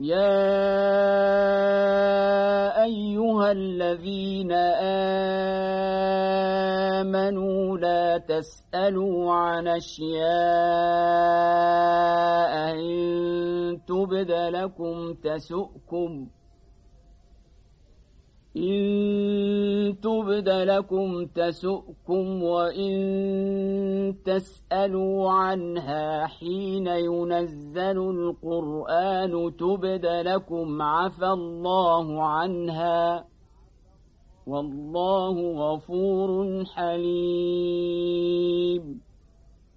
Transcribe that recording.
يا أيها الذين آمنوا لا تسألوا عن أشياء إن تبد لكم تسؤكم إن تبد لكم تسؤكم وإن تسألوا عنها حين ينزل القرآن تبد لكم عفى الله عنها والله غفور حليم